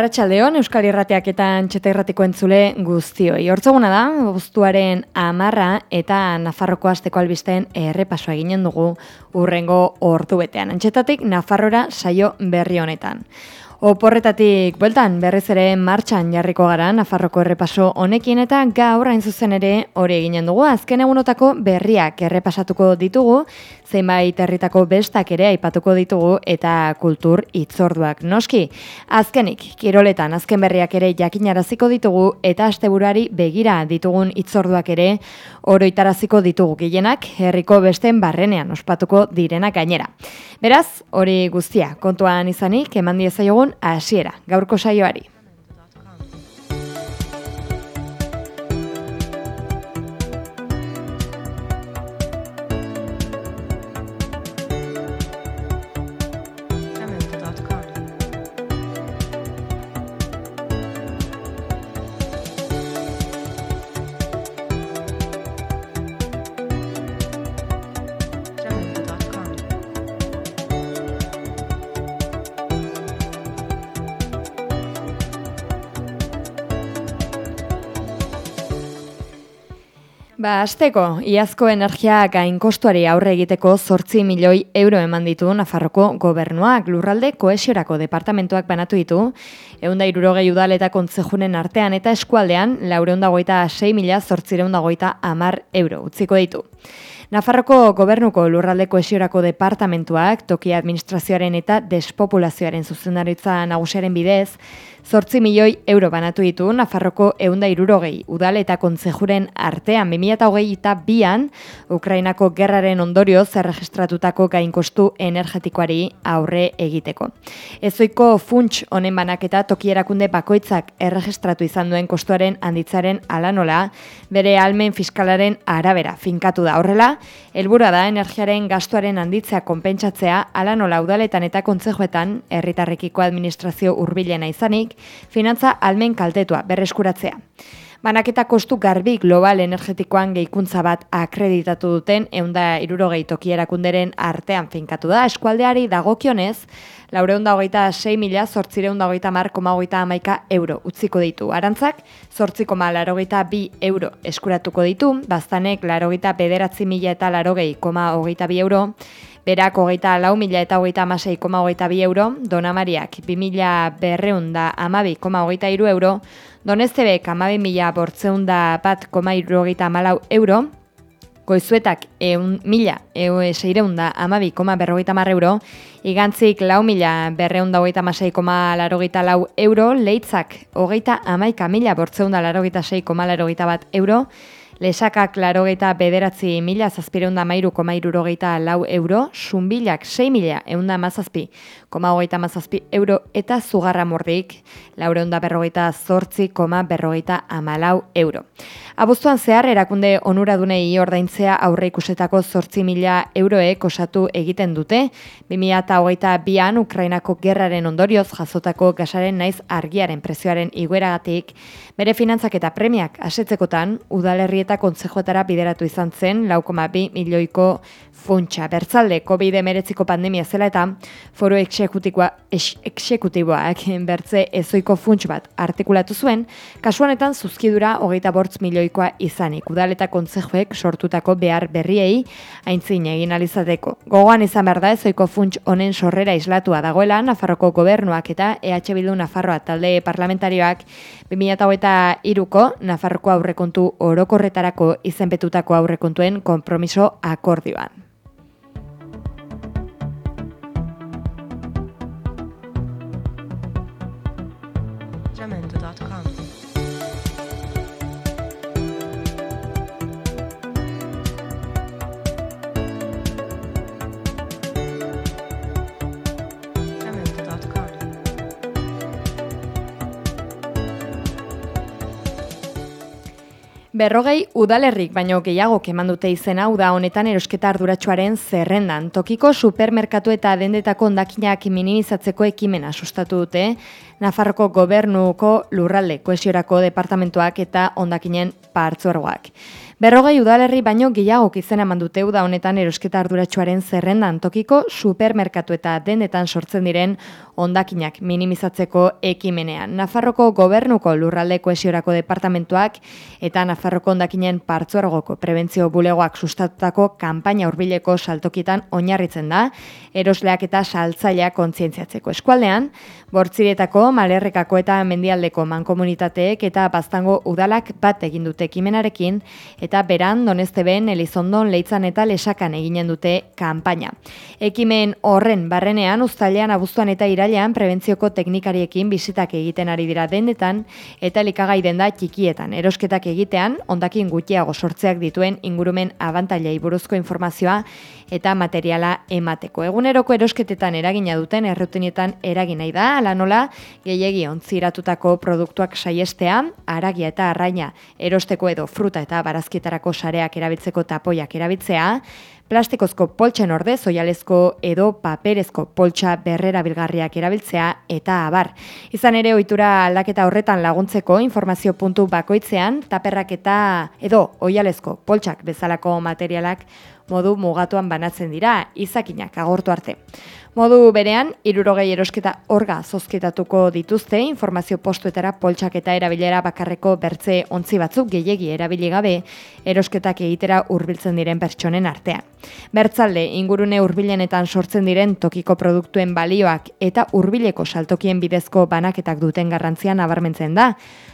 Arratxaldeon, Euskal Irrateak eta Antxeta Irratiko entzule guztioi. Hortzaguna da, guztuaren amarra eta Nafarroko azteko albisten errepasoa eginen dugu urrengo ordu betean. Antxetatik Nafarrora saio berri honetan. Oporretatik, bueltan, berriz ere martxan jarriko gara, Nafarroko errepaso honekin eta gaur hain zuzen ere hori eginen dugu. Azken egunotako berriak errepasatuko ditugu, zenbait herritako bestak ere aipatuko ditugu eta kultur itzorduak. Noski, azkenik, kiroletan azken berriak ere jakinaraziko ditugu eta asteburari begira ditugun itzorduak ere oroitaraziko ditugu gehienak herriko besten barrenean ospatuko direnak gainera. Beraz, hori guztia, kontuan izanik, eman diezaiogun hasiera gaurko saioari. Ba, azteko, iazko energia gain kostuari aurre egiteko zortzi milioi euro eman ditu Nafarroko gobernuak lurralde koesiorako departamentuak banatu ditu, eunda irurogei udal eta kontzejunen artean eta eskualdean laureundagoita 6 mila zortzireundagoita amar euro utziko ditu. Nafarroko gobernuko lurralde koesiorako departamentuak toki administrazioaren eta despopulazioaren zuzendaritza nagusiaren bidez, Zortzi milioi euro banatu ditu Nafarroko eunda irurogei udal eta kontzejuren artean 2008 eta bian Ukrainako gerraren ondorio zerregistratutako gainkostu energetikoari aurre egiteko. Ezoiko funts honen banaketa tokierakunde bakoitzak erregistratu izan duen kostuaren handitzaren alanola, bere almen fiskalaren arabera finkatu da horrela, helbura da energiaren gastuaren handitzea konpentsatzea alanola udaletan eta kontzejuetan herritarrekiko administrazio hurbilena izanik, finantza almen kaltetua berreskuratzea. Banaketa kostu garbi global energetikoan gehikuntza bat akreditatu duten eunda irurogei tokierakunderen artean finkatu da eskualdeari dagokionez, laureunda hogeita 6 mila zortzireunda hogeita mar koma hogeita amaika euro utziko ditu. Arantzak, zortzi koma larogeita bi euro eskuratuko ditu, baztanek larogeita bederatzi mila eta larogei koma hogeita bi euro, berak hogeita lau mila eta hogeita amasei koma hogeita bi euro, donamariak bi mila berreun da amabi koma hogeita iru euro, doneztebek amabi mila bortzeun bat koma iru hogeita amalau euro, goizuetak eun mila eu seireun da amabi koma berrogeita mar euro, igantzik lau mila berreun hogeita amasei koma larogeita lau euro, leitzak hogeita amaika mila bortzeun da larogeita sei koma larogeita bat euro, Lesakak larogeita bederatzi mila zazpireunda mairu koma irurogeita lau euro, sunbilak 6 mila eunda mazazpi koma hogeita mazazpi euro eta zugarra mordik laureunda berrogeita zortzi koma berrogeita amalau euro. Abuztuan zehar erakunde onuradunei ordaintzea aurre ikusetako zortzi mila euroek osatu egiten dute, 2000 eta hogeita bian Ukrainako gerraren ondorioz jazotako gasaren naiz argiaren prezioaren igueragatik, bere finantzak eta premiak asetzekotan, udalerri eta kontzejoetara bideratu izan zen, laukoma bi milioiko funtsa. Bertzalde, COVID-19 pandemia zela eta foro eksekutiboak bertze ezoiko funts bat artikulatu zuen, kasuanetan zuzkidura hogeita bortz milioikoa izanik. Udal eta kontzejoek sortutako behar berriei aintzin egin alizateko. Gogoan izan behar da ezoiko funts honen sorrera islatua dagoela, Nafarroko gobernuak eta EH Bildu Nafarroa talde parlamentarioak 2008 iruko Nafarroko aurrekontu orokorretarako izenbetutako aurrekontuen konpromiso akordioan. Berrogei udalerrik baino gehiago keman dute izena uda honetan erosketa arduratsuaren zerrendan. Tokiko supermerkatu eta dendetako ondakinak minimizatzeko ekimena sustatu dute. Nafarroko gobernuko lurralde koesiorako departamentoak eta ondakinen partzuergoak. Berrogei udalerri baino gehiago izena mandute uda honetan erosketa arduratsuaren zerrendan tokiko supermerkatu eta dendetan sortzen diren ondakinak minimizatzeko ekimenean. Nafarroko gobernuko lurralde koesiorako departamentuak eta Nafarroko ondakinen partzuargoko prebentzio bulegoak sustatutako kanpaina hurbileko saltokitan oinarritzen da, erosleak eta saltzaileak kontzientziatzeko eskualdean, bortziretako, malerrekako eta mendialdeko mankomunitateek eta baztango udalak bat egin dute ekimenarekin, beran Donesteben, Elizondon, Leitzan eta Lesakan eginen dute kanpaina. Ekimen horren barrenean uztailean abuztuan eta irailean prebentzioko teknikariekin bizitak egiten ari dira dendetan eta likagai den da txikietan. Erosketak egitean ondakin gutxiago sortzeak dituen ingurumen abantailei buruzko informazioa eta materiala emateko. Eguneroko erosketetan eragina duten errutinetan eraginai da, ala nola gehiegi ontziratutako produktuak saiestea, aragia eta arraina erosteko edo fruta eta barazki Etarako sareak erabiltzeko tapoiak erabiltzea, plastikozko poltsen orde, zoialezko edo paperezko poltsa berrera bilgarriak erabiltzea eta abar. Izan ere ohitura aldaketa horretan laguntzeko informazio puntu bakoitzean, taperrak eta edo oialezko poltsak bezalako materialak modu mugatuan banatzen dira, izakinak agortu arte. Modu berean, irurogei erosketa orga zozketatuko dituzte, informazio postuetara poltsak eta erabilera bakarreko bertze ontzi batzuk gehiegi erabili gabe erosketak egitera hurbiltzen diren pertsonen artean. Bertzalde, ingurune hurbilenetan sortzen diren tokiko produktuen balioak eta hurbileko saltokien bidezko banaketak duten garrantzian nabarmentzen da,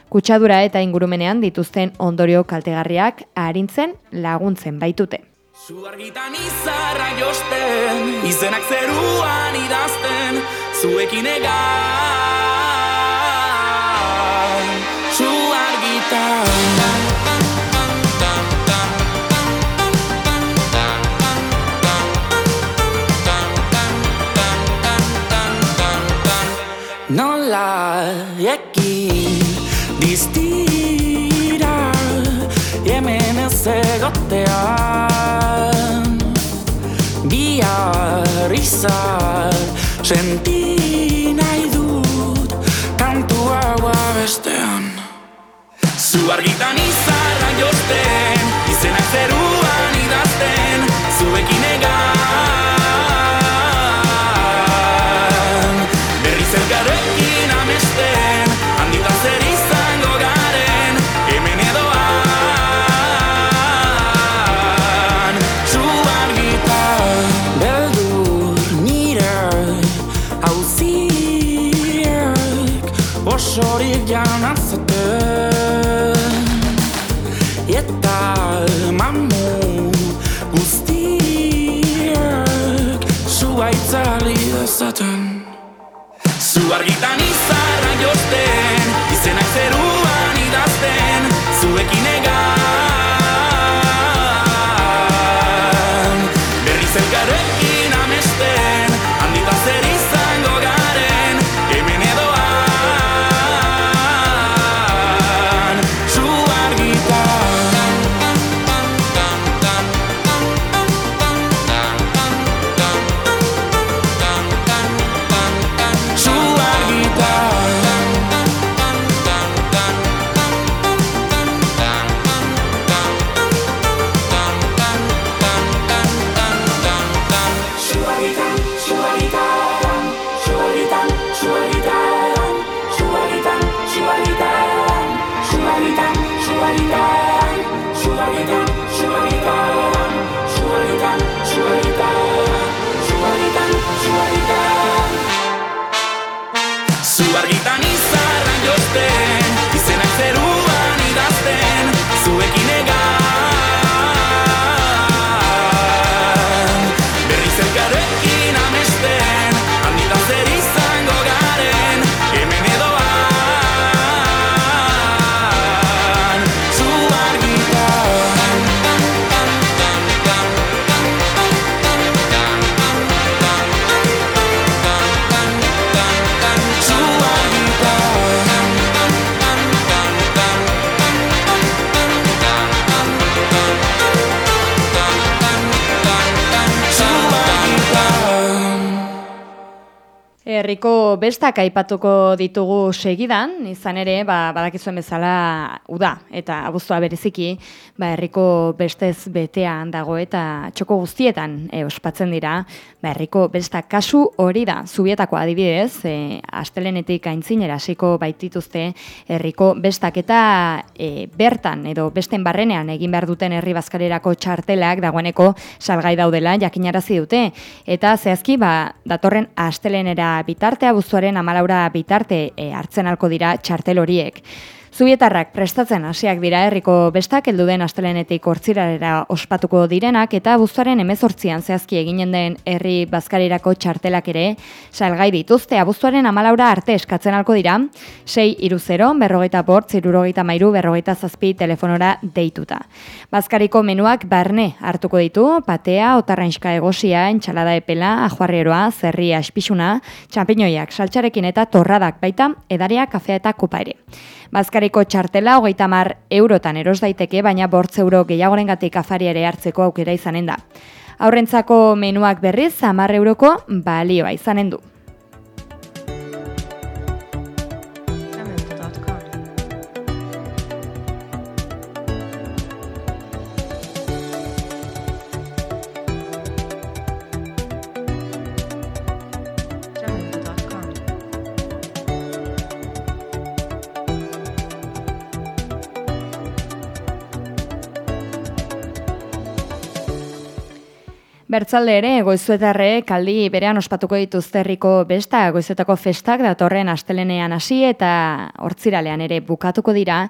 kutsadura eta ingurumenean dituzten ondorio kaltegarriak arintzen laguntzen baitute. Zu argitan izarra josten, izenak zeruan idazten, zuekin egan. Zu argitan. Nola ekin diztira, hemen ez egotea bihar izar Senti nahi dut kantu hau abestean Zu argitan izarra josten Zu argitan izarra josten bestak aipatuko ditugu segidan, izan ere, ba, badakizuen bezala uda, eta abuztua bereziki, ba, herriko bestez betean dago eta txoko guztietan e, ospatzen dira, ba, herriko bestak kasu hori da, zubietako adibidez, e, astelenetik aintzinera hasiko baitituzte herriko bestak eta e, bertan, edo besten barrenean egin behar duten herri bazkarerako txartelak dagoeneko salgai daudela jakinarazi dute, eta zehazki, ba, datorren astelenera bitartea buzuaren amalaura bitarte e, hartzen alko dira txartel horiek. Zubietarrak prestatzen hasiak dira herriko bestak heldu den astelenetik hortzirarera ospatuko direnak eta buztuaren emezortzian zehazki eginen den herri bazkarirako txartelak ere salgai dituzte abuztuaren amalaura arte eskatzen alko dira 6 iru 0, berrogeita bort, zirurogeita mairu, berrogeita zazpi telefonora deituta. Bazkariko menuak barne hartuko ditu, patea, otarrainska egosia, entxalada epela, ajuarrieroa, zerria espixuna, txampiñoiak, saltxarekin eta torradak baita, edaria, kafea eta kopa ere. Bazkariko txartela hogeita mar eurotan eros daiteke, baina bortz euro gehiagoren gatik afari ere hartzeko aukera izanen da. Aurrentzako menuak berriz, amar euroko balioa izanen du. Bertzalde ere, goizuetarre kaldi berean ospatuko dituzte herriko besta, goizuetako festak datorren astelenean hasi eta hortziralean ere bukatuko dira,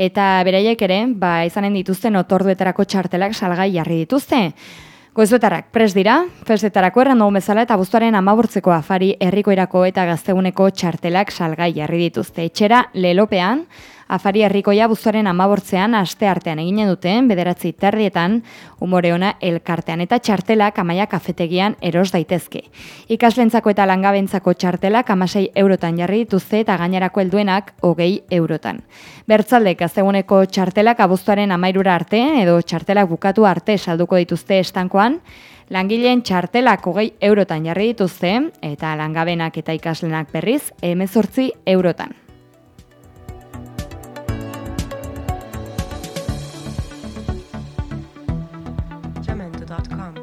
eta beraiek ere, ba, izanen dituzten otorduetarako txartelak salgai jarri dituzte. Goizuetarrak pres dira, festetarako erran dugu bezala eta buztuaren amaburtzeko afari herriko irako eta gazteguneko txartelak salgai jarri dituzte. Etxera, lelopean, Afari herrikoia buzoaren amabortzean aste artean eginen duten, bederatzi terrietan, umore ona elkartean eta txartelak amaia kafetegian eros daitezke. Ikaslentzako eta langabentzako txartelak amasei eurotan jarri dituzte eta gainerako helduenak hogei eurotan. Bertzaldek azteguneko txartelak abuztuaren amairura arte edo txartelak bukatu arte salduko dituzte estankoan, Langileen txartelak hogei eurotan jarri dituzte eta langabenak eta ikaslenak berriz emezortzi eurotan. gmail.com.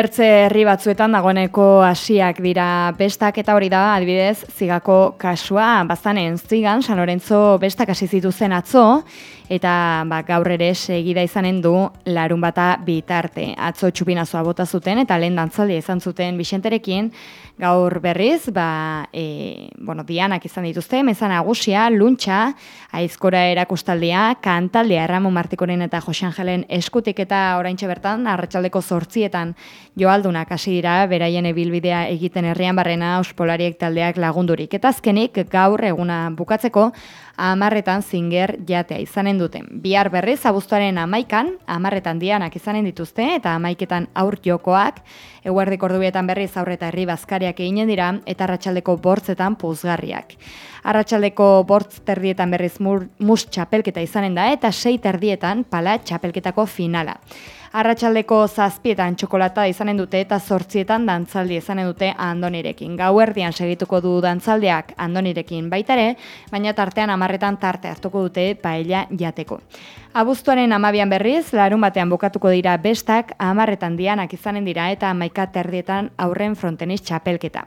Bertze herri batzuetan dagoeneko hasiak dira bestak eta hori da adibidez zigako kasua bazanen zigan San Lorenzo bestak hasi zituzen atzo eta ba, gaur ere segida izanen du larun bata bitarte. Atzo txupinazoa bota zuten eta lehen dantzaldi izan zuten Bixenterekin gaur berriz, ba, e, bueno, dianak izan dituzte, mezan agusia, luntxa, aizkora erakustaldia, kantaldia Ramon Martikoren eta Jose Angelen eskutik eta oraintxe bertan, arratsaldeko zortzietan joaldunak hasi dira, beraien ebilbidea egiten herrian barrena, ospolariek taldeak lagundurik. Eta azkenik, gaur eguna bukatzeko, amarretan zinger jatea izanen duten. Bihar berriz, abuztuaren amaikan, amarretan dianak izanen dituzte, eta amaiketan aur jokoak, eguerdik ordubietan berriz aurreta herri bazkariak eginen dira, eta arratsaldeko bortzetan puzgarriak. Arratsaldeko bortz terdietan berriz mus txapelketa izanen da, eta sei terdietan pala txapelketako finala. Arratsaldeko zazpietan txokolata izanen dute eta zortzietan dantzaldi izanen dute andonirekin. Gauerdian segituko du dantzaldeak andonirekin baitare, baina tartean amarretan tarte hartuko dute paella jateko. Abuztuaren amabian berriz, larun batean bukatuko dira bestak, amarretan dianak izanen dira eta amaika terdietan aurren fronteniz txapelketa.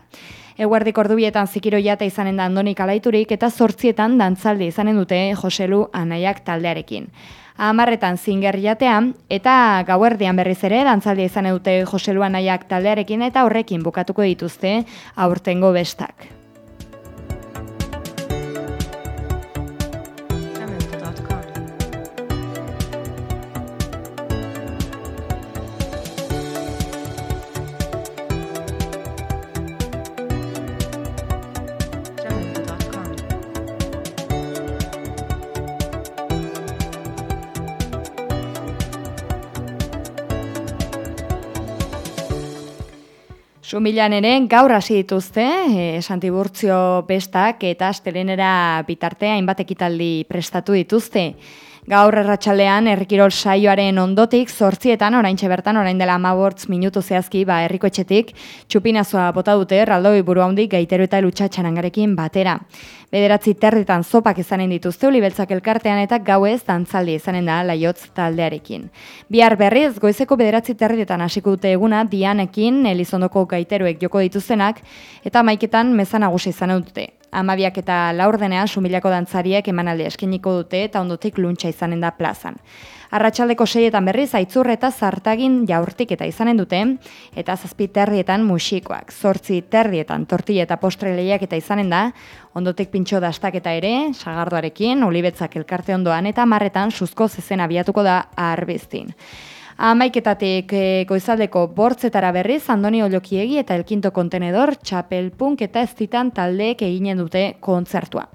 Eguerdik ordubietan zikiro jata izanen da andonik alaiturik eta zortzietan dantzaldi izanen dute Joselu anaiak taldearekin amarretan zinger jatean, eta gauerdian berriz ere, dantzaldia izan dute Joseluan nahiak taldearekin eta horrekin bukatuko dituzte aurtengo bestak. Sumilan ere gaur hasi dituzte, e, Santiburtzio bestak eta astelenera bitarte hainbat ekitaldi prestatu dituzte. Gaur erratxalean errikirol saioaren ondotik, zortzietan, orain bertan orain dela amabortz minutu zehazki, ba, erriko etxetik, txupinazoa bota dute, raldoi buru handik gaiteru eta lutxatxarangarekin batera. Bederatzi territan zopak izanen dituzte ulibeltzak elkartean eta gauez dantzaldi izanen da laiotz taldearekin. Bihar berriz, goizeko bederatzi territan hasiko dute eguna dianekin elizondoko gaiteruek joko dituztenak eta maiketan mezan nagusi izan dute amabiak eta laurdenean sumilako dantzariek emanaldi eskeniko dute eta ondotik luntxa izanen da plazan. Arratxaldeko seietan berriz aitzur eta zartagin jaurtik eta izanen dute, eta zazpi terrietan musikoak, zortzi terrietan tortilla eta postre lehiak eta izanen da, ondotik pintxo dastak eta ere, sagardoarekin, olibetzak elkarte ondoan eta marretan suzko zezen abiatuko da arbiztin. Amaiketatik e, goizaldeko bortzetara berriz, Andoni Olokiegi eta Elkinto Kontenedor, Txapelpunk eta Estitan taldeek eginen dute kontzertua.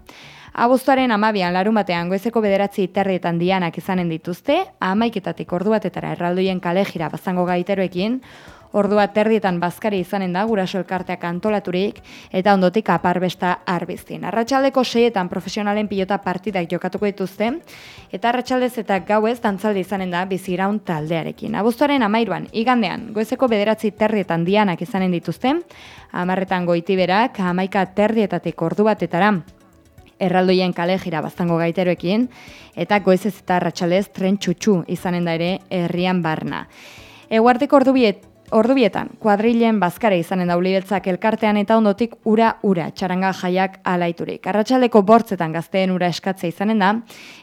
Abuztuaren amabian larun batean goizeko bederatzi terrietan dianak izanen dituzte, amaiketatik ordu batetara erraldoien kalejira bazango gaiteroekin, Ordua terdietan bazkari izanen da guraso elkarteak antolaturik eta ondotik aparbesta arbiztin. Arratxaldeko seietan profesionalen pilota partidak jokatuko dituzte eta arratsaldez eta gauez dantzaldi izanen da biziraun taldearekin. Abuztuaren amairuan, igandean, goezeko bederatzi terdietan dianak izanen dituzte, amarretan goitiberak, amaika terdietatik ordu batetara, erraldoien kale jira baztango gaiteroekin, eta goezez eta arratsalez tren txutxu izanen da ere herrian barna. Eguarteko ordubiet Ordubietan, kuadrilen bazkare izanen daulibeltzak elkartean eta ondotik ura-ura txaranga jaiak alaiturik. Arratxaldeko bortzetan gazteen ura eskatzea izanen da,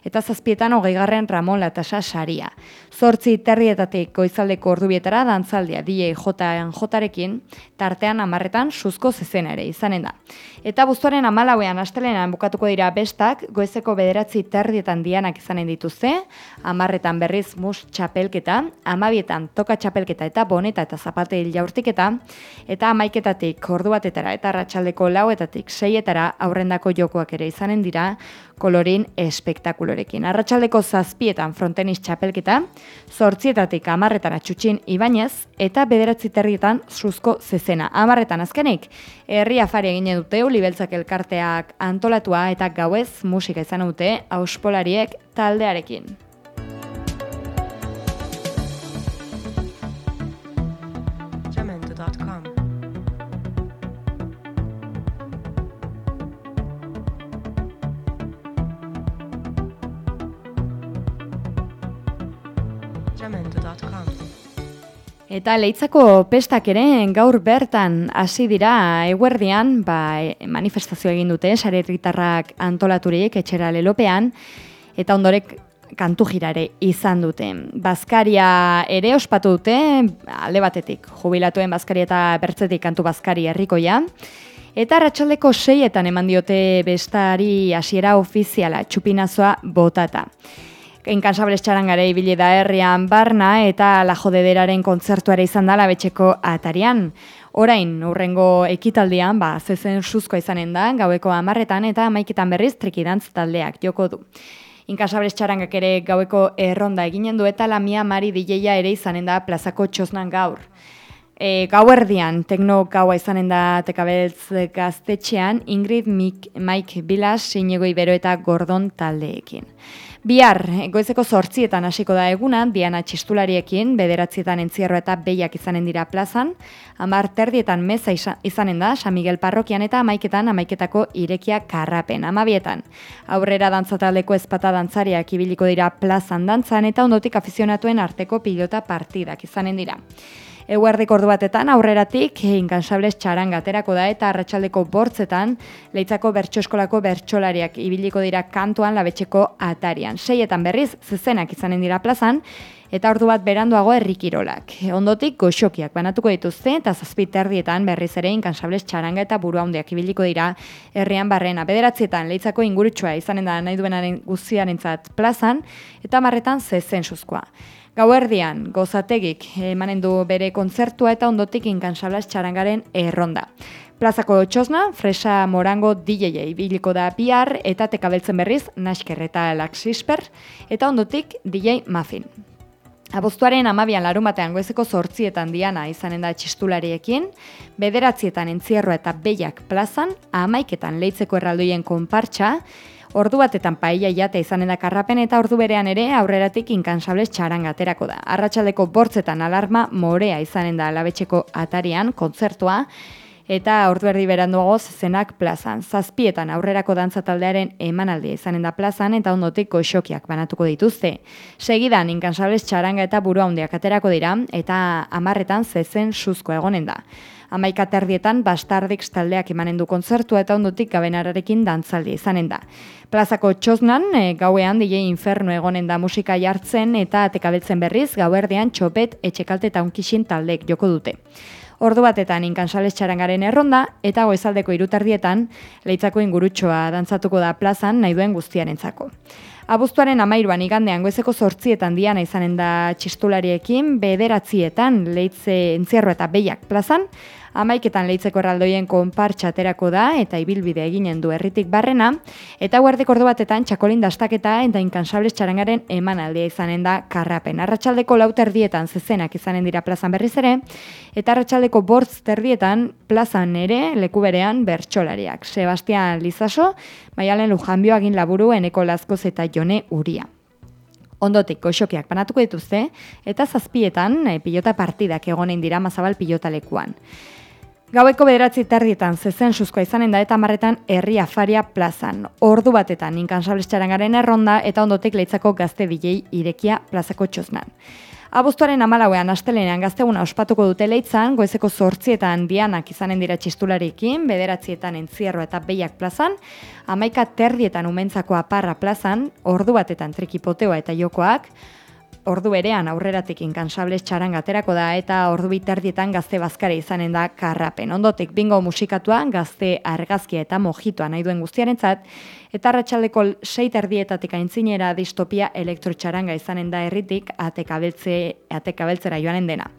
eta zazpietan hogeigarren Ramon Latasa saria. Zortzi terrietatik goizaldeko ordubietara dantzaldia DJ J-en J-rekin, tartean amarretan suzko zezena ere izanen da. Eta buztuaren amalauean astelenan bukatuko dira bestak, goizeko bederatzi terrietan dianak izanen dituzte, amarretan berriz mus txapelketa, amabietan toka txapelketa eta boneta eta eta zapate jaurtiketa, eta amaiketatik ordu batetara eta ratxaldeko lauetatik seietara aurrendako jokoak ere izanen dira kolorin espektakulorekin. Arratxaldeko zazpietan frontenis txapelketa, zortzietatik amarretan atxutxin ibainez, eta bederatzi terrietan zuzko zezena. Amarretan azkenik, herri afari egine dute, ulibeltzak elkarteak antolatua eta gauez musika izan dute auspolariek taldearekin. Eta leitzako pestak ere gaur bertan hasi dira eguerdian, ba, manifestazio egin dute, sare herritarrak antolaturik etxera lelopean, eta ondorek kantu girare izan dute. Bazkaria ere ospatu dute, alde batetik, jubilatuen bazkaria eta bertzetik kantu bazkari herrikoia, Eta ratxaldeko seietan eman diote bestari hasiera ofiziala, txupinazoa botata. Enkansables txarangare ibili da herrian barna eta la jodederaren kontzertuare izan dala betxeko atarian. Orain, urrengo ekitaldian, ba, zezen suzkoa izanen da, gaueko amarretan eta amaiketan berriz trikidantz taldeak joko du. Inkasables txarangak ere gaueko erronda eginen du eta lamia mari dileia ere izanen da plazako txosnan gaur. E, gau erdian, tekno gaua izanen da tekabeltz gaztetxean, Ingrid Mike Bilas, Sinego Ibero eta Gordon taldeekin. Bihar, goizeko sortzietan hasiko da eguna, diana txistulariekin, bederatzietan entzierro eta behiak izanen dira plazan, amar terdietan meza izanen da, San Miguel Parrokian eta amaiketan amaiketako irekia karrapen, amabietan. Aurrera dantzataldeko ezpata dantzariak ibiliko dira plazan dantzan eta ondotik afizionatuen arteko pilota partidak izanen dira. Eguerdik ordu batetan aurreratik inkansables txaran gaterako da eta arratsaldeko bortzetan leitzako bertso bertsolariak ibiliko dira kantuan labetxeko atarian. Seietan berriz zezenak izanen dira plazan eta ordu bat beranduago herrikirolak. Ondotik goxokiak banatuko dituzte eta zazpit erdietan berriz ere inkansables txaranga eta buru handiak ibiliko dira herrian barrena. Bederatzietan leitzako ingurutxoa izanen da nahi duenaren guziaren plazan eta marretan zezen suzkoa. Gauerdian, gozategik emanen du bere kontzertua eta ondotik inkansablas txarangaren erronda. Plazako txosna, fresa morango DJ biliko da bihar eta tekabeltzen berriz, naskerreta laksisper, eta ondotik DJ Muffin. Abuztuaren amabian larumatean goezeko zortzietan diana izanen da txistulariekin, bederatzietan entzierro eta behiak plazan, amaiketan leitzeko erraldoien konpartxa, ordu batetan paella jate izanen da karrapen eta ordu berean ere aurreratik inkansables txarangaterako da. Arratxaldeko bortzetan alarma morea izanen da alabetxeko atarian, kontzertua, eta ordu erdi beranduago zenak plazan. Zazpietan aurrerako dantza taldearen emanaldia izanen da plazan eta ondotik goxokiak banatuko dituzte. Segidan inkansables txaranga eta buru handiak aterako dira eta amarretan zezen suzko egonen da. Amaika terdietan bastardik taldeak emanen du kontzertua eta ondotik gabenararekin dantzaldi izanen da. Plazako txosnan, e, gauean DJ Inferno egonen da musika jartzen eta atekabeltzen berriz, gauerdean txopet etxekalte eta unkixin taldek joko dute ordu batetan inkansales txarangaren erronda, eta goizaldeko irutardietan leitzako ingurutxoa dantzatuko da plazan nahi duen guztiarentzako. Abuztuaren amairuan igandean goizeko sortzietan diana izanen da txistulariekin, bederatzietan leitze entzierro eta behiak plazan, amaiketan leitzeko erraldoien konpartxa aterako da eta ibilbide eginen du herritik barrena, eta guardik ordu batetan txakolin dastaketa eta inkansables txarangaren emanaldia izanen da karrapen. Arratxaldeko lauter dietan zezenak izanen dira plazan berriz ere, eta arratsaldeko bortz terdietan plazan ere leku berean bertxolariak. Sebastian Lizaso, Maialen Lujanbio agin laburu eneko lazkoz eta jone uria. Ondotik goxokiak panatuko dituzte, eta zazpietan e, pilota partidak egonen dira mazabal pilota lekuan. Gaueko bederatzi tardietan zezen suzkoa izanen da eta marretan herri afaria plazan. Ordu batetan inkansables txarangaren erronda eta ondotik leitzako gazte DJ irekia plazako txosnan. Abuztuaren amalauean astelenean gazteguna ospatuko dute leitzan, goezeko zortzietan dianak izanen dira txistularikin, bederatzietan entzierro eta behiak plazan, amaika terdietan umentzako aparra plazan, ordu batetan trikipoteoa eta jokoak, ordu berean aurreratik inkansables txarangaterako da eta ordu biterdietan gazte bazkare izanen da karrapen. Ondotik bingo musikatua gazte argazkia eta mojitoa nahi duen guztiarentzat eta arratsaldeko sei terdietatik aintzinera distopia elektrotxaranga izanen da herritik atekabeltze atekabeltzera joanen dena.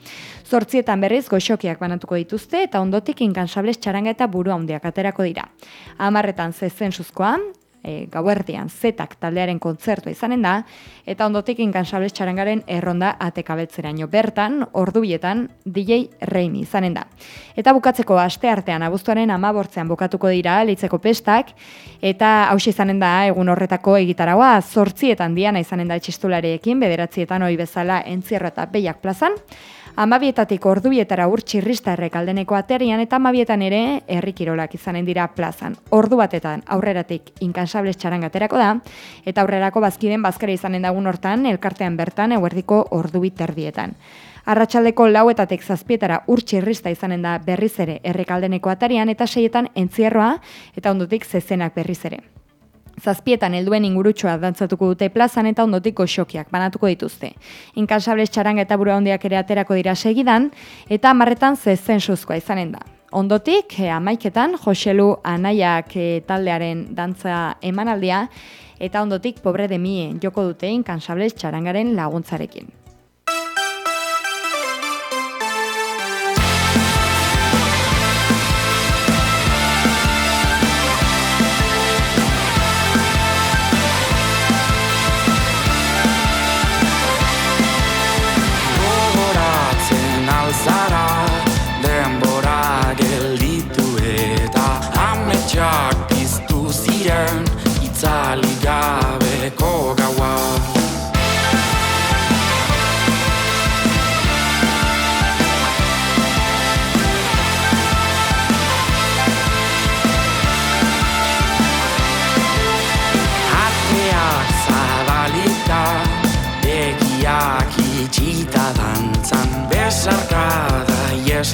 Zortzietan berriz goxokiak banatuko dituzte eta ondotik inkansables txaranga eta buru handiak aterako dira. Amarretan zezen suzkoa, e, gauerdian zetak taldearen kontzertua izanen da, eta ondotik inkansables txarangaren erronda atekabetzeraino bertan, ordubietan DJ Reini izanen da. Eta bukatzeko aste artean abuztuaren amabortzean bukatuko dira litzeko pestak, eta hausia izanen da egun horretako egitaragoa zortzietan diana izanen da txistulariekin, bederatzietan hoi bezala entzierro eta behiak plazan, Amabietatik ordubietara urtsirrista errekaldeneko aterian eta amabietan ere herrikirolak izanen dira plazan. Ordu batetan aurreratik inkansables txarangaterako da, eta aurrerako bazkiden bazkara izanen dagun hortan, elkartean bertan eguerdiko ordubit erdietan. Arratxaldeko lauetatek zazpietara urtsirrista izanen da berriz ere errekaldeneko atarian eta seietan entzierroa eta ondutik zezenak berriz ere. Zazpietan helduen ingurutxoa dantzatuko dute plazan eta ondotiko xokiak banatuko dituzte. Inkansables txaranga eta buru handiak ere aterako dira segidan eta amarretan zezen suzkoa izanen da. Ondotik, eh, amaiketan, Joselu Anaiak eh, taldearen dantza emanaldia eta ondotik pobre de mie joko dute inkansables txarangaren laguntzarekin.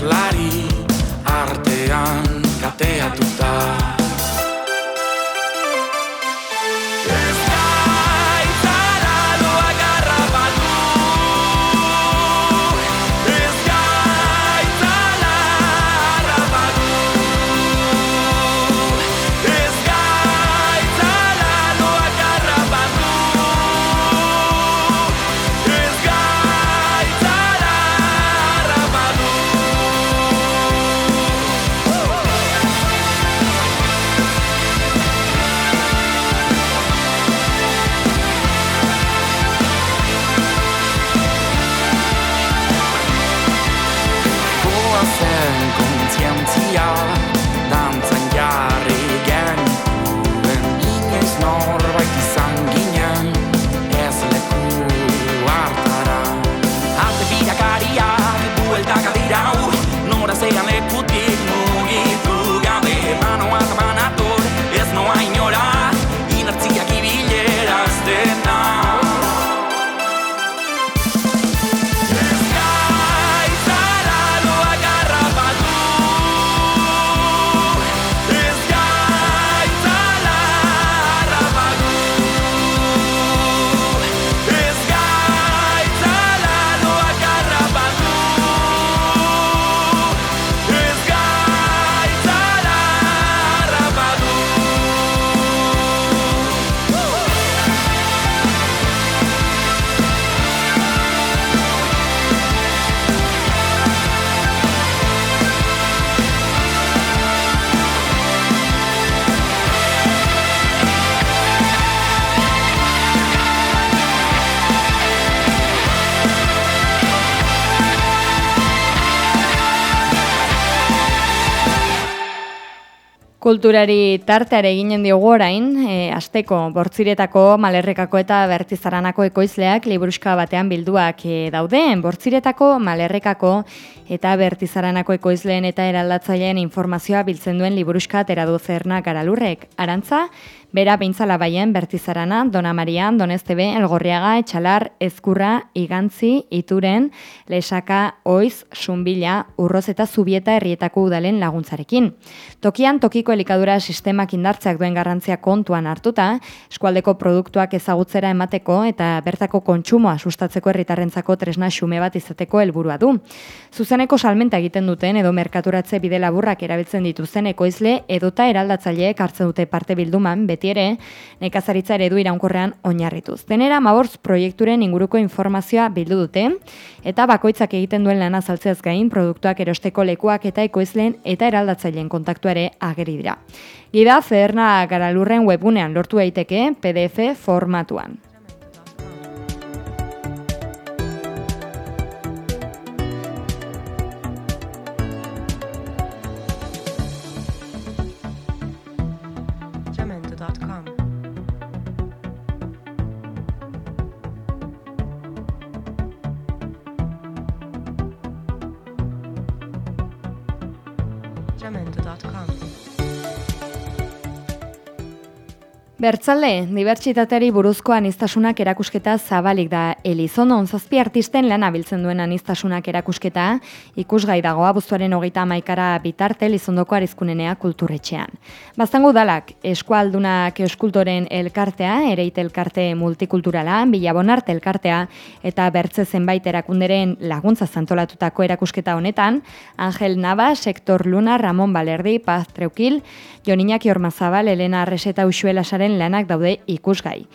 Lari artean kateatuta Kulturari tarteare eginen diogu orain, e, asteko bortziretako, malerrekako eta bertizaranako ekoizleak liburuska batean bilduak e, daude. Bortziretako, malerrekako eta bertizaranako ekoizleen eta eraldatzaileen informazioa biltzen duen liburuska teradu zerna garalurrek. Arantza, Bera bintzala baien bertizarana, Dona Marian, Donestebe, Elgorriaga, Etxalar, Ezkurra, Igantzi, Ituren, Lesaka, Oiz, Sunbila, Urroz eta Zubieta herrietako udalen laguntzarekin. Tokian, tokiko elikadura sistemak indartzeak duen garrantzia kontuan hartuta, eskualdeko produktuak ezagutzera emateko eta bertako kontsumoa sustatzeko herritarrentzako tresna xume bat izateko helburua du. Zuzeneko salmenta egiten duten edo merkaturatze bide laburrak erabiltzen dituzten ekoizle edota eraldatzaileek hartzen dute parte bilduman ere, nekazaritza eredu iraunkorrean oinarrituz. Denera, Mabortz proiekturen inguruko informazioa bildu dute, eta bakoitzak egiten duen lana zaltzeaz gain, produktuak erosteko lekuak eta ekoizleen eta eraldatzaileen kontaktuare ageri dira. Gida, Zerna Garalurren webunean lortu daiteke PDF formatuan. sacramento.com. Bertzalde, dibertsitateari buruzko anistasunak erakusketa zabalik da Elizondo zazpi artisten lan abiltzen duen anistasunak erakusketa ikusgai dagoa buztuaren hogeita amaikara bitarte Elizondoko arizkunenea kulturretxean. Baztango dalak, eskualdunak eskultoren elkartea, ereit elkarte multikulturala, bilabonart elkartea eta bertze zenbait erakunderen laguntza zantolatutako erakusketa honetan, Angel Nava, Sektor Luna, Ramon Balerdi, Paz Treukil, Joniñaki Ormazabal, Elena Arreseta Uxuelasaren lanak daude ikusgai.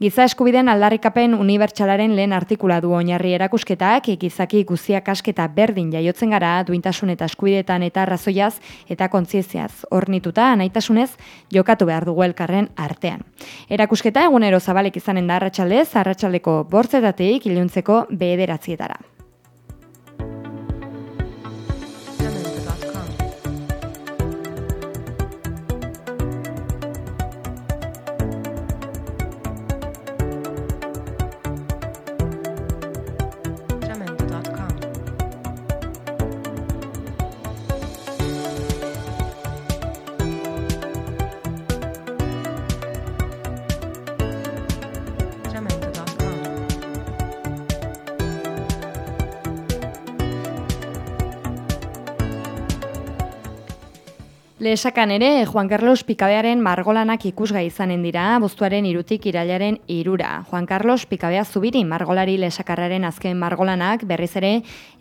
Giza eskubideen aldarrikapen unibertsalaren lehen artikula du oinarri erakusketak, gizaki guziak asketa berdin jaiotzen gara duintasun eta eskubidetan eta razoiaz eta kontzientziaz ornituta anaitasunez jokatu behar dugu elkarren artean. Erakusketa egunero zabalek izanen da arratsaldez, arratsaldeko bortzetatik iluntzeko bederatzietara. Lehesakan ere, Juan Carlos Pikabearen margolanak ikusgai izanen dira, boztuaren irutik irailaren irura. Juan Carlos Pikabea zubiri margolari lesakarraren azken margolanak berriz ere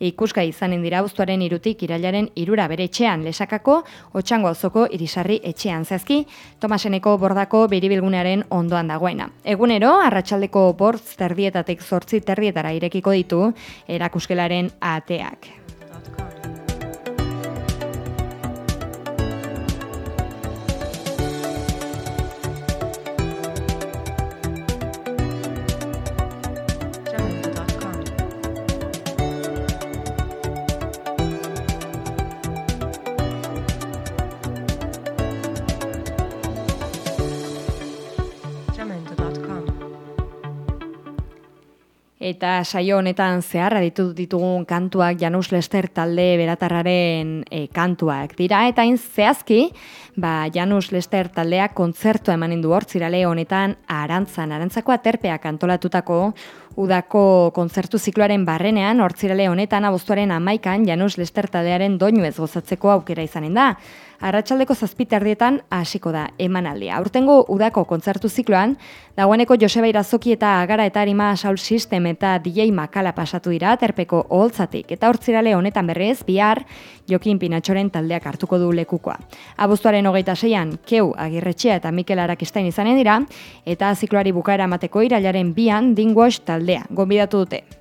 ikusgai izanen dira, boztuaren irutik irailaren irura bere etxean lesakako, otxango auzoko irisarri etxean zehazki, Tomaseneko bordako biribilgunearen ondoan dagoena. Egunero, arratsaldeko bortz terdietatek zortzi terdietara irekiko ditu erakuskelaren ateak. Eta saio honetan zeharra ditu ditugun kantuak Janus Lester talde beratarraren e, kantuak dira eta hain zehazki, ba Janus Lester taldeak kontzertua emanen du hortzirale honetan Arantzan, Arantzako aterpeak antolatutako udako kontzertu zikloaren barrenean hortzirale honetan abuztuaren amaikan Janus Lester taldearen doinuez gozatzeko aukera izanen da. Arratsaldeko zazpiterdietan hasiko da emanaldia. Aurtengo udako kontzertu zikloan, dagoeneko Joseba Irazoki eta Agara eta Arima Saul System eta DJ Makala pasatu dira terpeko oholtzatik. Eta hortzirale honetan berrez, bihar Jokin Pinatxoren taldeak hartuko du lekukoa. Abuztuaren hogeita seian, Keu Agirretxea eta Mikel Arakistain izanen dira, eta zikloari bukaera emateko irailaren bian Dingwash taldea. Gonbidatu dute.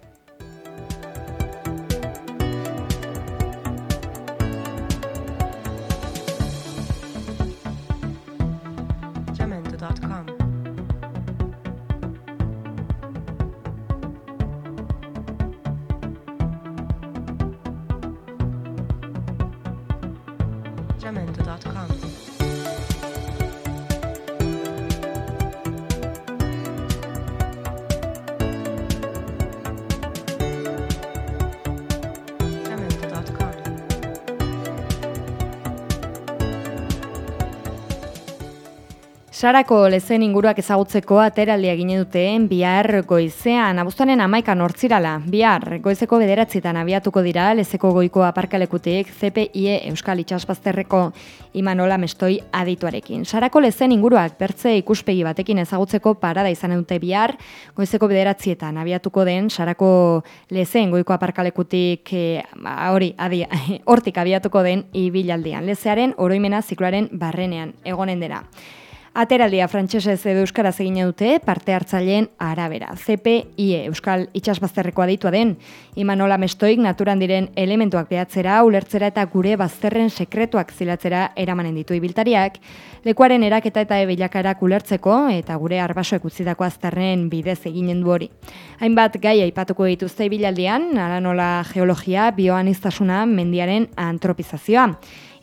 sacramento.com. Sarako lezen inguruak ezagutzeko ateraldia gine dute bihar goizean, abuztuaren amaikan hortzirala. Bihar goizeko bederatzitan abiatuko dira lezeko goiko aparkalekutik CPIE Euskal Itxaspazterreko Imanola Mestoi adituarekin. Sarako lezen inguruak bertze ikuspegi batekin ezagutzeko parada izan dute bihar goizeko bederatzetan abiatuko den Sarako lezen goiko aparkalekutik eh, hori adi, hortik abiatuko den ibilaldian. Lezearen oroimena zikloaren barrenean egonen dira. Ateraldia frantsesez edo euskaraz egina dute parte hartzaileen arabera. CPIE Euskal Itxasbazterrekoa ditua den, Imanola Mestoik naturan diren elementuak behatzera, ulertzera eta gure bazterren sekretuak zilatzera eramanen ditu ibiltariak, lekuaren eraketa eta ebilakarak ulertzeko eta gure arbasoek utzitako azterren bidez eginen du hori. Hainbat gai aipatuko dituzte ibilaldian, nola geologia, bioaniztasuna, mendiaren antropizazioa.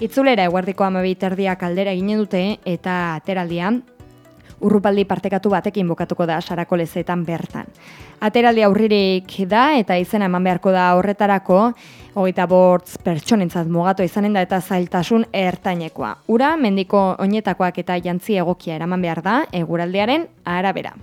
Itzulera eguardiko amabit erdiak aldera eginen dute eta ateraldia urrupaldi partekatu batekin bukatuko da sarako lezetan bertan. Ateraldi aurririk da eta izena eman beharko da horretarako hogeita bortz pertsonentzat mugatu izanen da eta zailtasun ertainekoa. Ura, mendiko oinetakoak eta jantzi egokia eraman behar da eguraldiaren arabera.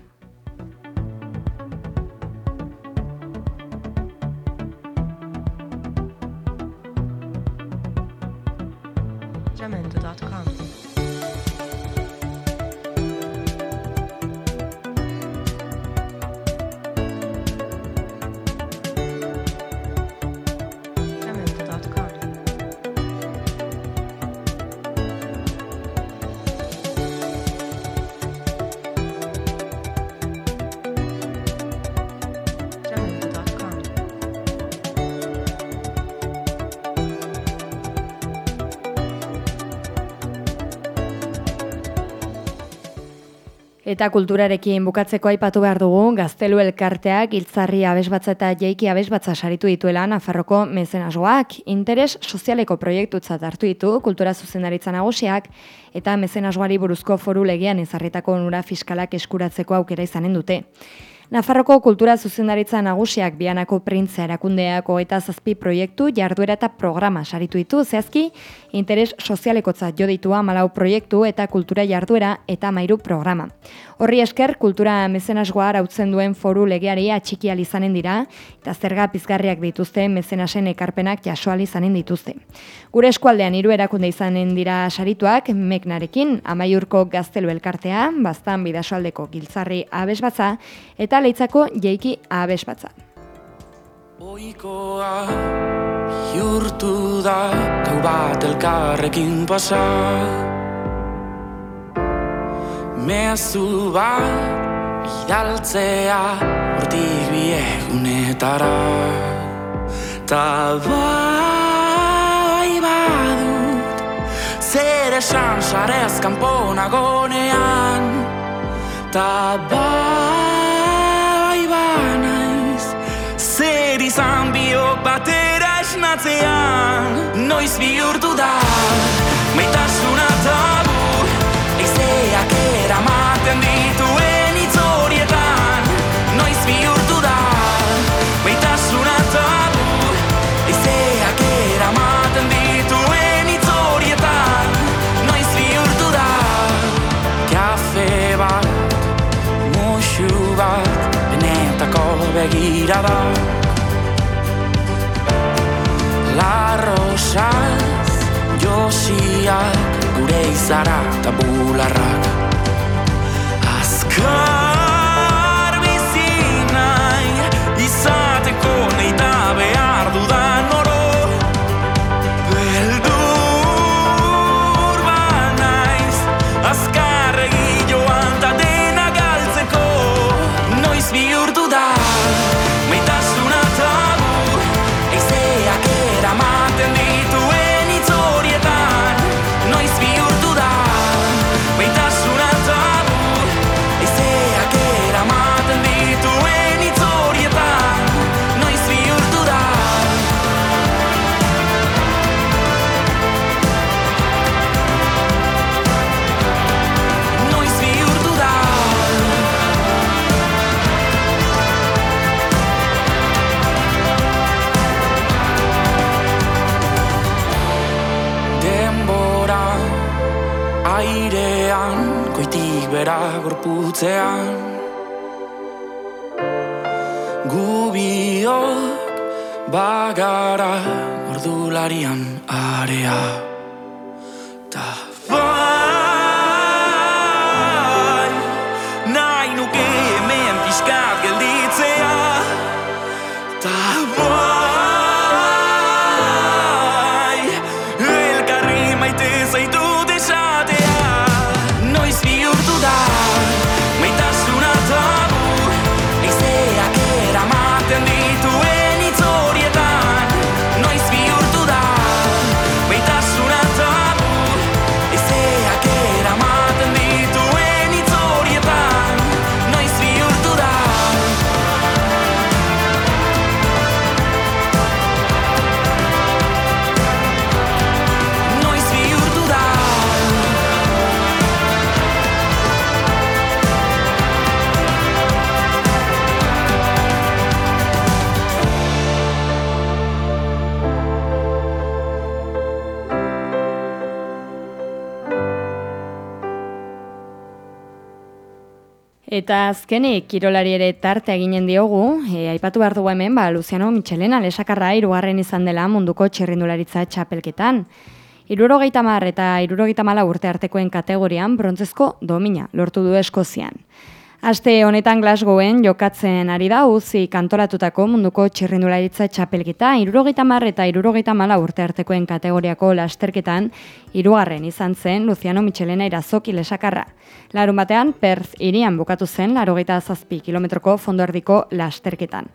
Eta kulturarekin bukatzeko aipatu behar dugu, gaztelu elkarteak iltzarri abesbatza eta jeiki abesbatza saritu dituela Nafarroko mezenasgoak. Interes sozialeko proiektutzat hartu ditu kultura zuzendaritza nagusiak eta mezenasgoari buruzko foru legean ezarritako onura fiskalak eskuratzeko aukera izanen dute. Nafarroko kultura zuzendaritza nagusiak bianako printza erakundeako eta zazpi proiektu jarduera eta programa saritu ditu zehazki interes sozialekotzat jo ditu malau proiektu eta kultura jarduera eta mairu programa. Horri esker kultura mezenasgoa arautzen duen foru legeari atxiki izanen dira eta zerga pizgarriak dituzte mezenasen ekarpenak jasoal izanen dituzte. Gure eskualdean hiru erakunde izanen dira sarituak meknarekin amaiurko gaztelu elkartea, bastan bidasoaldeko giltzarri abesbatza eta leitzako jeiki abesbatza. Oikoa bihurtu da gau bat elkarrekin pasa. Mezu bat bidaltzea hortik biegunetara Ta bai badut zer esan sarez kanpo nagonean Ta bai izan biok batera esnatzean Noiz bihurtu da Maitasuna tabu. Eizeak eramaten dituen itzorietan Noiz bihurtu da Maitasuna tabu. Eizeak eramaten dituen itzorietan Noiz bihurtu da Kafe bat musu bat benetako begirada Larrosaz josiak gure izara eta bularrak. Azkar airean Goitik bera gorputzean. Gubiok bagara ordularian area. Eta azkenik kirolari ere tarte eginen diogu, e, aipatu behar dugu hemen, ba, Luciano Michelena lesakarra irugarren izan dela munduko txerrindularitza txapelketan. Irurogeita mar eta irurogeita mala urte artekoen kategorian brontzezko domina lortu du Eskozian. Aste honetan Glasgowen jokatzen ari da uzi kantoratutako munduko txirrindularitza txapelketa, irurogeita mar eta irurogeita mala urte artekoen kategoriako lasterketan, hirugarren izan zen Luciano Michelena irazoki lesakarra. Larun batean, Perth irian bukatu zen, larogeita zazpi kilometroko fondoerdiko lasterketan.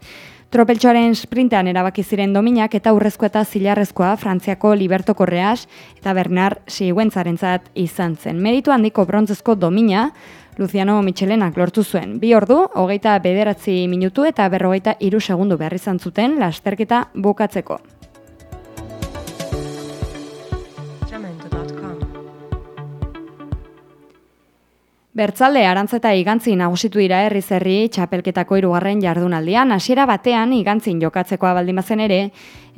Tropeltxoaren sprintean erabaki ziren dominak eta urrezko eta zilarrezkoa Frantziako Liberto Correas eta Bernard Sigüentzarentzat izan zen. Meritu handiko brontzezko domina Luciano Michelenak lortu zuen. Bi ordu, hogeita bederatzi minutu eta berrogeita iru segundu behar izan zuten lasterketa bukatzeko. Bertzalde, arantza eta igantzi nagusitu dira herriz herri txapelketako hirugarren jardunaldian, hasiera batean igantzin jokatzekoa baldimazen ere,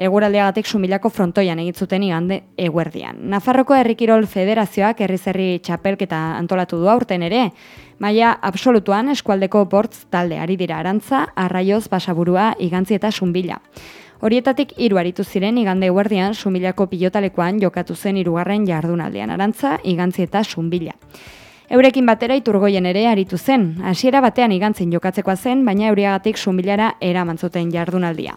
eguraldiagatik sumilako frontoian egitzuten igande eguerdian. Nafarroko Herrikirol Federazioak herriz herri txapelketa antolatu du aurten ere, maila absolutuan eskualdeko bortz talde ari dira arantza, arraioz, basaburua, igantzi eta sunbila. Horietatik hiru aritu ziren igande eguerdian sumilako pilotalekoan jokatu zen hirugarren jardunaldean arantza, igantzi eta sunbila. Eurekin batera iturgoien ere aritu zen. Hasiera batean igantzin jokatzekoa zen, baina euriagatik sunbilara eraman zuten jardunaldia.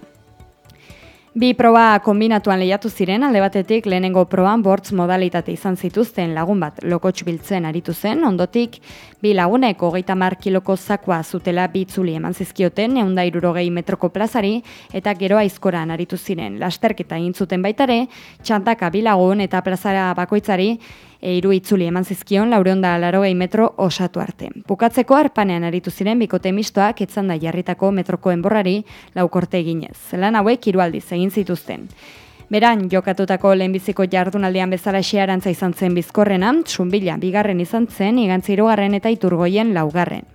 Bi proba kombinatuan lehiatu ziren, alde batetik lehenengo proban bortz modalitate izan zituzten lagun bat lokotx biltzen aritu zen, ondotik bi lagunek hogeita mar kiloko zakua zutela bitzuli eman zizkioten, eunda irurogei metroko plazari, eta gero aizkoran aritu ziren. Lasterketa egin zuten baitare, txantaka bi lagun eta plazara bakoitzari, e, hiru itzuli eman zizkion laureonda larogei metro osatu arte. Bukatzeko arpanean aritu ziren bikote mistoak etzanda jarritako metroko enborrari laukorte eginez. Lan hauek hiru aldiz egin zituzten. Beran, jokatutako lehenbiziko jardunaldian bezala arantza izan zen bizkorrena, sunbila bigarren izan zen, igantzi hirugarren eta iturgoien laugarren.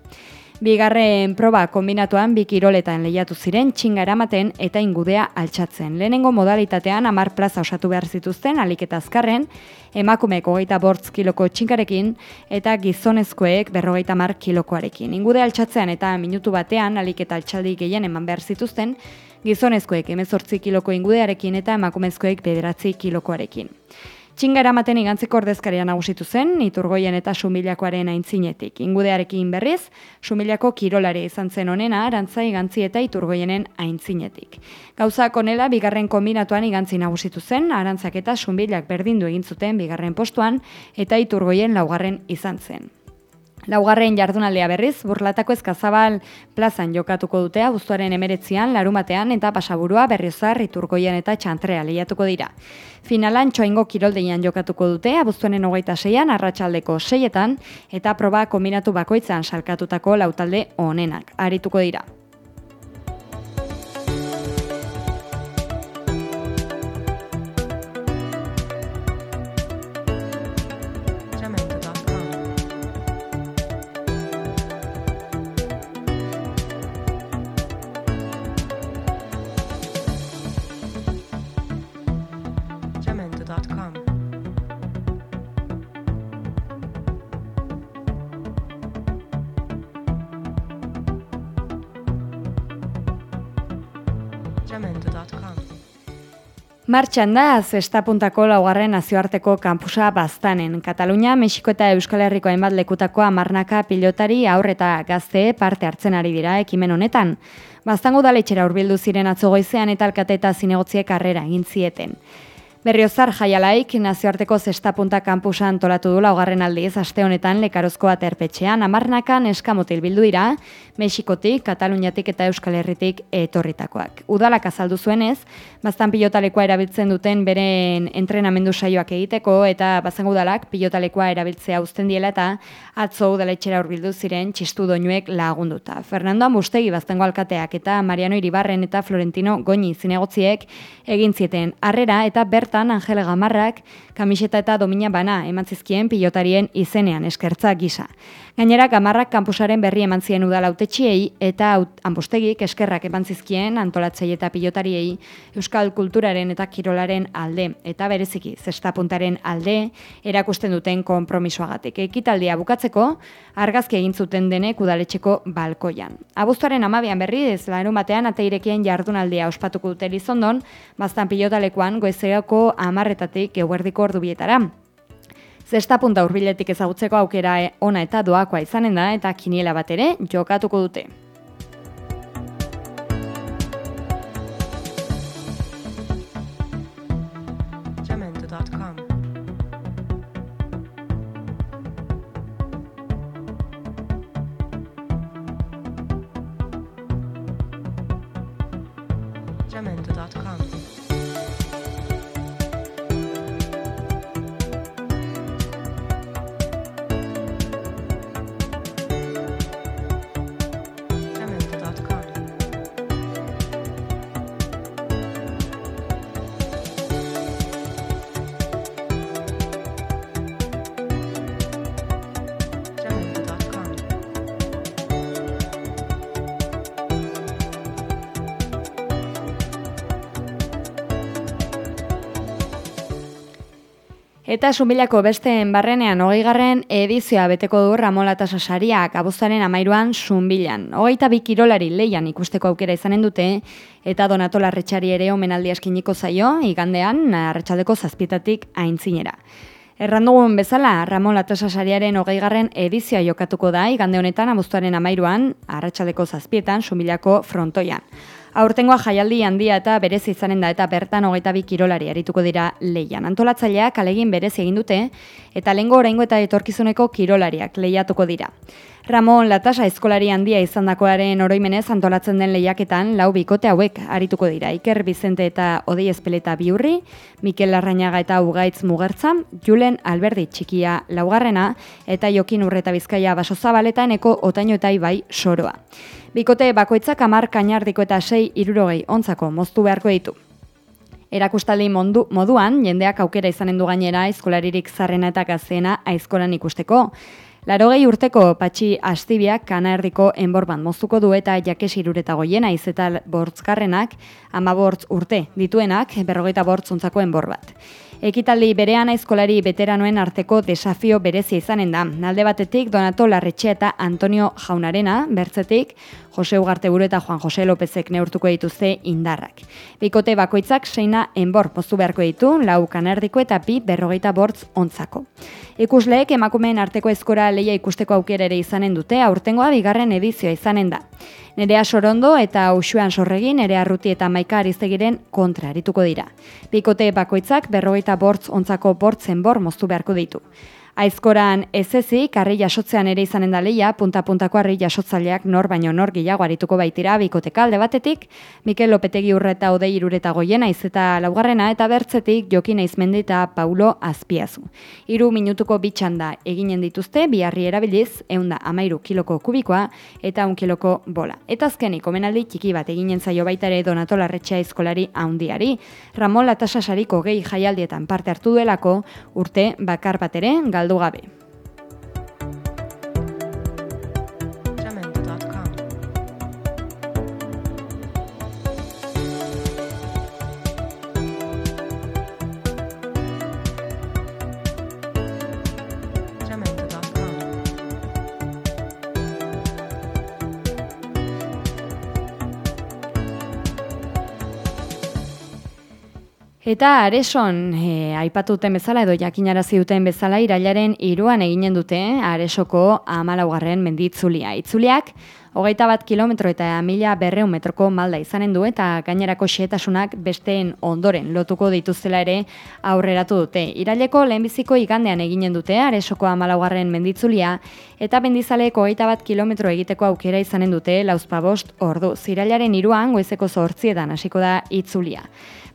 Bigarren proba kombinatuan bi kiroletan lehiatu ziren txinga eramaten eta ingudea altxatzen. Lehenengo modalitatean amar plaza osatu behar zituzten alik eta azkarren, emakumeek hogeita bortz kiloko txinkarekin eta gizonezkoek berrogeita mar kilokoarekin. Ingude altxatzean eta minutu batean alik eta altxaldi gehien eman behar zituzten, gizonezkoek emezortzi kiloko ingudearekin eta emakumezkoek bederatzi kilokoarekin. Txinga eramaten igantzeko ordezkaria nagusitu zen, iturgoien eta sumilakoaren aintzinetik. Ingudearekin berriz, sumilako kirolari izan zen onena, arantza igantzi eta iturgoienen aintzinetik. Gauzak onela, bigarren kombinatuan igantzi nagusitu zen, arantzak eta sumilak berdindu egin zuten bigarren postuan, eta iturgoien laugarren izan zen. Laugarren jardunaldea berriz, burlatako ezkazabal plazan jokatuko dute abuztuaren emeretzian, larumatean eta pasaburua berriozar iturgoien eta txantrea lehiatuko dira. Finalan txoingo kiroldeian jokatuko dute, abuztuaren hogeita seian, arratsaldeko seietan, eta proba kombinatu bakoitzan salkatutako lautalde onenak. Arituko dira. Martxan da, zestapuntako laugarren nazioarteko kampusa baztanen. Katalunia, Mexiko eta Euskal Herriko hainbat lekutako amarnaka pilotari aurre eta gazte parte hartzen ari dira ekimen honetan. Baztango udaletxera hurbildu ziren atzogoizean eta alkate eta zinegotziek harrera egin zieten. Berriozar jaialaik nazioarteko zestapunta kampusa antolatu du laugarren aldiz aste honetan lekarozko aterpetxean amarnakan eskamotil bildu dira Mexikotik, Kataluniatik eta Euskal Herritik etorritakoak. Udalak azaldu zuenez, baztan pilotalekoa erabiltzen duten beren entrenamendu saioak egiteko eta bazango udalak pilotalekoa erabiltzea uzten diela eta atzo udaletxera hurbildu ziren txistu doinuek lagunduta. Fernando Ambustegi baztango alkateak eta Mariano Iribarren eta Florentino Goñi zinegotziek egin zieten harrera eta bertan Angel Gamarrak kamiseta eta domina bana eman zizkien pilotarien izenean eskertza gisa. Gainera, Gamarrak kampusaren berri eman zien udal autetxiei eta Ambustegik eskerrak eman zizkien antolatzei eta pilotariei euskal kulturaren eta kirolaren alde eta bereziki zestapuntaren alde erakusten duten konpromisoagatik. Ekitaldia bukatzeko argazki egin zuten denek udaletxeko balkoian. Abuztuaren amabian berri ez larun batean ateirekien jardunaldia ospatuko dute Lizondon, baztan pilotalekuan goizeako amarretatik eguerdiko ordubietara. Zesta punta urbiletik ezagutzeko aukera e- ona eta doakoa izanen da eta kiniela bat ere jokatuko dute. Eta Zumbilako besteen barrenean hogeigarren edizioa beteko du Ramola eta Sasariak abuztaren amairuan Zumbilan. Hogeita bi kirolari leian ikusteko aukera izanen dute eta Donato Larretxari ere omenaldi askiniko zaio igandean arratsaldeko zazpietatik aintzinera. Errandugun bezala, Ramon Latosasariaren hogeigarren edizioa jokatuko da, igande honetan abuztuaren amairuan, arratsaldeko zazpietan, sumilako frontoian. Aurtengoa jaialdi handia eta berezi izanen da eta bertan hogeita bi kirolari arituko dira leian. Antolatzaileak alegin berezi egin dute eta lengo oraingo eta etorkizuneko kirolariak lehiatuko dira. Ramon Latasa eskolari handia izandakoaren oroimenez antolatzen den lehiaketan lau bikote hauek arituko dira. Iker Bizente eta Odei Espeleta biurri, Mikel Larrañaga eta Ugaitz Mugertza, Julen Alberdi txikia laugarrena eta Jokin Urreta Bizkaia basozabaleta eneko otaino eta ibai soroa. Bikote bakoitzak amar kainardiko eta sei irurogei ontzako moztu beharko ditu. Erakustaldi mondu, moduan, jendeak aukera izanen du gainera aizkolaririk zarrena eta gazena aizkolan ikusteko. Larogei urteko patxi astibiak kana erdiko enborban moztuko du eta jakes irureta goiena iz eta bortzkarrenak ama bortz urte dituenak berrogeita bortzontzako enbor bat. Ekitaldi berean aizkolari veteranoen arteko desafio berezia izanen da. Alde batetik Donato Larretxe eta Antonio Jaunarena, bertzetik Jose Ugarte Buru eta Juan Jose Lopezek neurtuko dituzte indarrak. Bikote bakoitzak seina enbor postu beharko ditu, lau kanerdiko eta bi berrogeita bortz ontzako. Ikusleek emakumeen arteko eskora leia ikusteko aukera ere izanen dute, aurtengoa bigarren edizioa izanen da. Nerea Sorondo eta Uxuan Sorregin ere arruti eta maika aristegiren kontra arituko dira. Bikote bakoitzak berrogeita bortz ontzako bortzen bor moztu beharko ditu. Aizkoran ez ezik, harri jasotzean ere izanen da leia, punta-puntako harri jasotzaileak nor baino nor gehiago arituko baitira bikoteka alde batetik, Mikel Lopetegi urreta odei irureta goiena iz eta laugarrena eta bertzetik Jokin Aizmendi eta Paulo Azpiazu. Hiru minutuko bitxanda eginen dituzte, bi harri erabiliz, eunda amairu kiloko kubikoa eta un kiloko bola. Eta azkenik, omenaldi txiki bat eginen zaio baita ere Donato Larretxea eskolari haundiari. Ramon Latasasariko gehi jaialdietan parte hartu duelako urte bakar bat ere galdu gabe. Eta Areson, e, aipatu duten bezala edo jakinarazi duten bezala irailaren iruan eginen dute Aresoko amalaugarren menditzulia. Itzuliak, hogeita bat kilometro eta mila berreun metroko malda izanen du eta gainerako xehetasunak besteen ondoren lotuko dituztela ere aurreratu dute. Iraileko lehenbiziko igandean eginen dute Aresoko amalaugarren menditzulia eta mendizaleko hogeita bat kilometro egiteko aukera izanen dute lauzpabost ordu. Zirailaren iruan goizeko zortziedan hasiko da itzulia.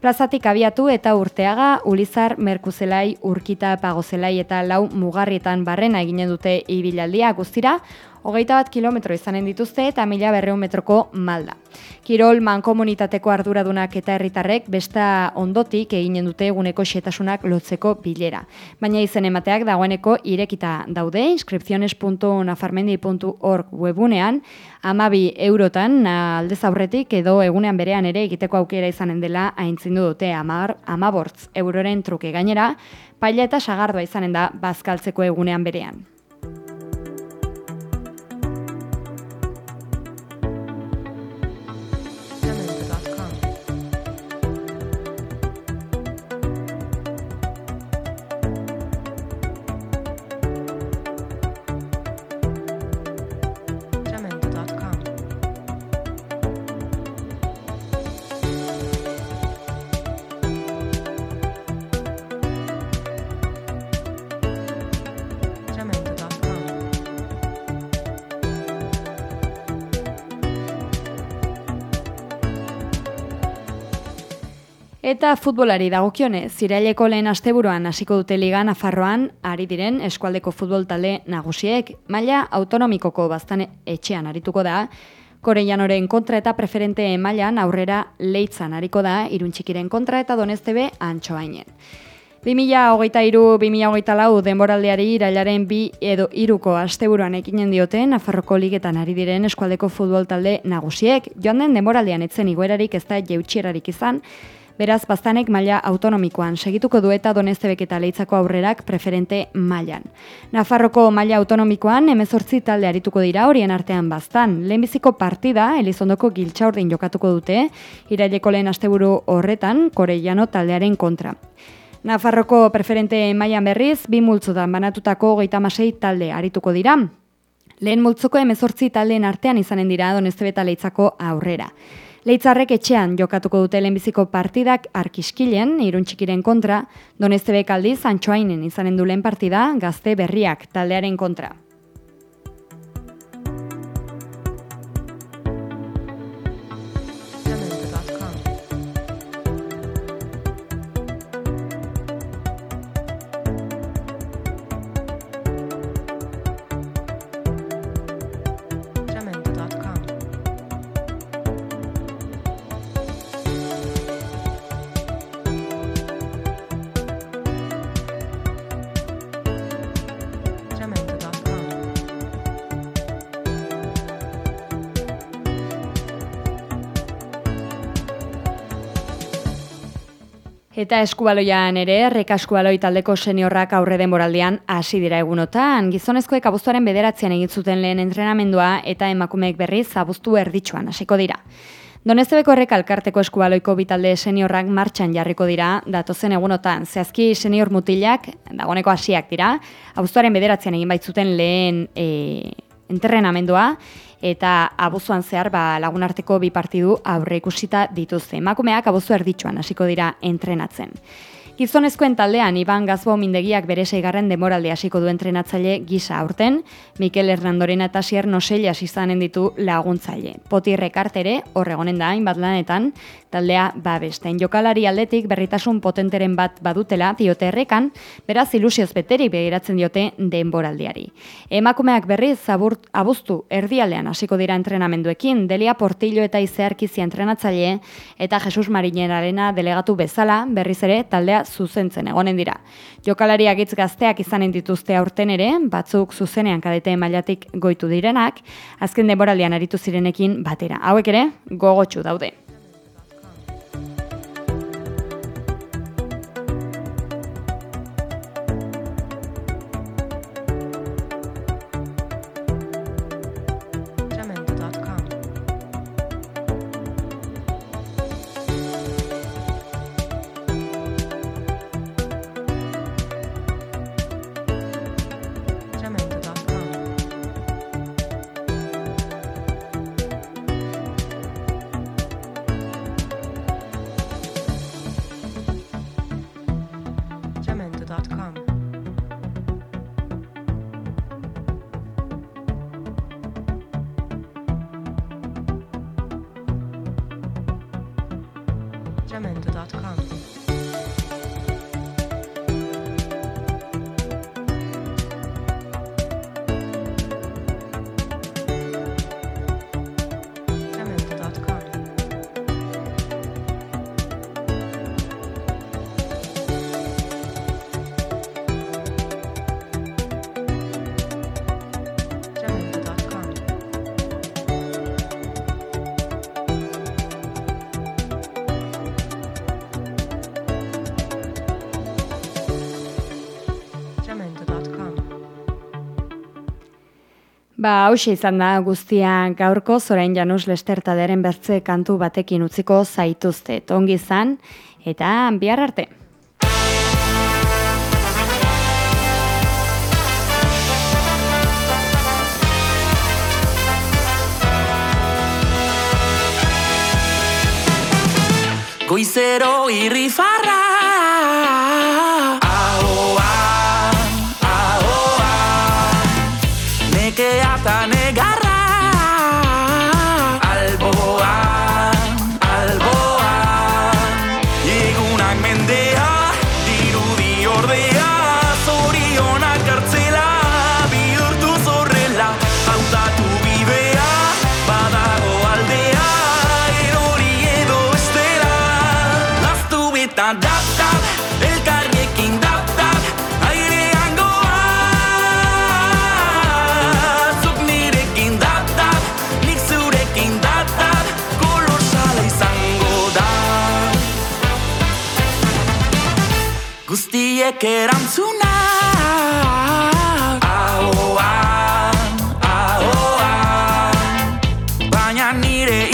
Plazatik abiatu eta urteaga, Ulizar, Merkuzelai, Urkita, Pagozelai eta Lau Mugarrietan barrena eginen dute ibilaldia guztira, hogeita bat kilometro izanen dituzte eta mila berreun metroko malda. Kirol mankomunitateko arduradunak eta herritarrek besta ondotik eginen dute eguneko xetasunak lotzeko bilera. Baina izen emateak dagoeneko irekita daude, inscripciones.nafarmendi.org webunean, amabi eurotan aldez aurretik edo egunean berean ere egiteko aukera izanen dela haintzindu dute amar, amabortz euroren truke gainera, paila eta sagardoa izanen da bazkaltzeko egunean berean. Eta futbolari dagokionez, ziraileko lehen asteburuan hasiko dute liga Nafarroan ari diren eskualdeko futbol talde nagusiek maila autonomikoko baztan etxean arituko da, Korellanoren kontra eta preferente mailan aurrera leitzan ariko da, iruntxikiren kontra eta donestebe antxoainen. 2023-2024 lau denboraldeari irailaren bi edo iruko asteburuan ekinen diote Nafarroko ligetan ari diren eskualdeko futbol talde nagusiek. Joan den denboraldean etzen igoerarik ez da jeutxierarik izan, Beraz, baztanek maila autonomikoan segituko du eta donestebek eta leitzako aurrerak preferente mailan. Nafarroko maila autonomikoan emezortzi talde arituko dira horien artean baztan. Lehenbiziko partida, Elizondoko giltxaurdin jokatuko dute, iraileko lehen asteburu horretan, Korellano taldearen kontra. Nafarroko preferente mailan berriz, bi multzutan banatutako geita masei talde arituko dira. Lehen multzuko emezortzi taldeen artean izanen dira donestebe eta leitzako aurrera. Leitzarrek etxean jokatuko dute lehenbiziko partidak arkiskilen, iruntxikiren kontra, donestebek aldiz antxoainen izanen du lehen partida, gazte berriak taldearen kontra. Eta eskubaloian ere, rekaskubaloi taldeko seniorrak aurre denboraldian hasi dira egunotan. Gizonezkoek abuztuaren bederatzean egin zuten lehen entrenamendua eta emakumeek berriz abuztu erditsuan hasiko dira. Donestebeko errek alkarteko eskubaloiko bitalde seniorrak martxan jarriko dira datozen egunotan. Zehazki senior mutilak, dagoneko hasiak dira, abuztuaren bederatzean egin baitzuten lehen e, entrenamendua, eta abuzuan zehar ba, lagunarteko bi partidu aurre ikusita dituzte. Emakumeak abuzu erditsuan hasiko dira entrenatzen. Gizonezkoen taldean Iban Gazbo mindegiak bere seigarren demoralde hasiko du entrenatzaile gisa aurten, Mikel Hernandoren eta Sier Noselias izanen ditu laguntzaile. Potirrek artere, horregonen da hainbat lanetan, taldea babesten. Jokalari aldetik berritasun potenteren bat badutela diote errekan, beraz ilusioz beteri begiratzen diote denboraldiari. Emakumeak berriz zaburt, abuztu erdialdean hasiko dira entrenamenduekin, Delia Portillo eta Izearkizia entrenatzaile eta Jesus Marinerarena delegatu bezala berriz ere taldea zuzentzen egonen dira. Jokalariak hitz gazteak izanen dituzte aurten ere, batzuk zuzenean kadete mailatik goitu direnak, azken denboraldian aritu zirenekin batera. Hauek ere, gogotsu daude. Ba, hause izan da guztian gaurko, zorain Janus Lestertaderen bertze kantu batekin utziko zaituzte. Ongi izan, eta bihar arte. Goizero irrifar batek erantzuna. Ahoan, ahoan Baina nire